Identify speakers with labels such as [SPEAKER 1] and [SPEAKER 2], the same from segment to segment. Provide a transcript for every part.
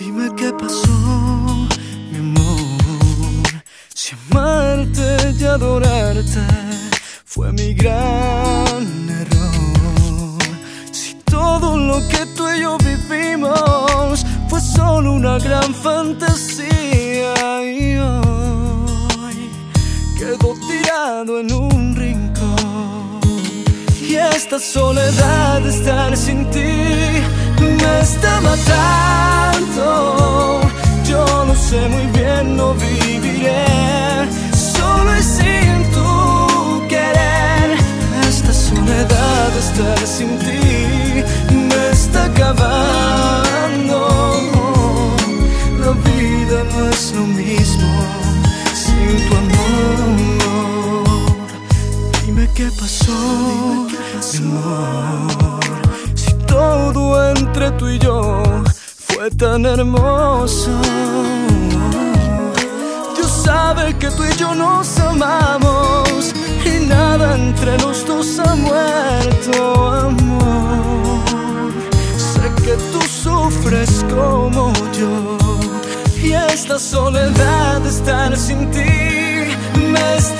[SPEAKER 1] Dime qué pasó, mi amor. Si amarte y adorarte fue mi gran error. Si todo lo que tú y yo vivimos fue solo una gran fantasía y hoy quedó tirado en un rincón. Y esta soledad de estar sin ti me está matando. Dime qué pasó, amor. Si todo entre tú y yo fue tan hermoso. Dios sabe que tú y yo nos amamos y nada entre los dos ha muerto, amor. Sé que tú sufres como yo y esta soledad de estar sin ti me está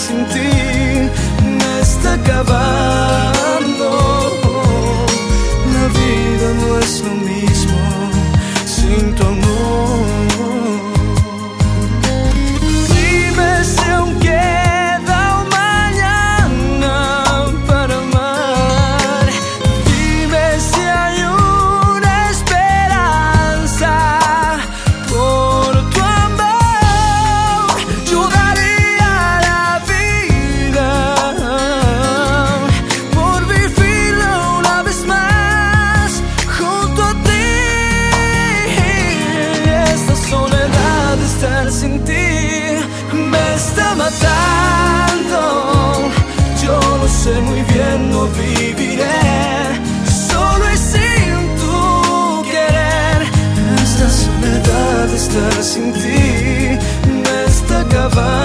[SPEAKER 1] estar tanto, yo lo sé muy bien, no viviré solo y sin tu querer. Esta soledad está sin ti, me está acabando.